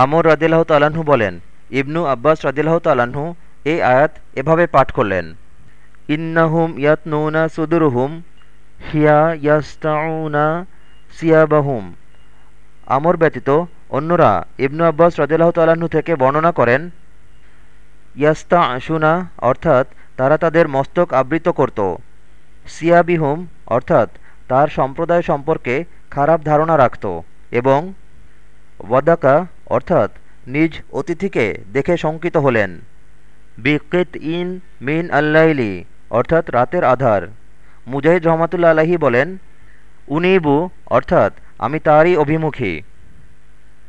আমর রাদিল্লাহ তাল্লাহ্ন বলেন, ইবনু আব্বাস রাদিল্লাহ তাল্লাহ্ন এই আয়াত এভাবে পাঠ করলেন, ইন্নাহুম ইয়াতনুনা হিয়া ইয়াস্তাউনা সিয়াবাহুম। আমর ব্যতীত অন্যরা ইবনু আব্বাস রদিল্লাহ তাল্লাহ্ন থেকে বর্ণনা করেন ইয়াস্তা আশুনা অর্থাৎ তারা তাদের মস্তক আবৃত করত, সিয়াবিহুম অর্থাৎ তার সম্প্রদায় সম্পর্কে খারাপ ধারণা রাখত এবং ওয়াদাকা অর্থাৎ নিজ অতিথিকে দেখে শঙ্কিত হলেন। বিকৃত ইন মিন আল্লাইলি, অর্থাৎ রাতের আধার। মুজাহিদ রহমাতুল্লা আলাহি বলেন, উনিবু, অর্থাৎ আমি তারই অভিমুখী।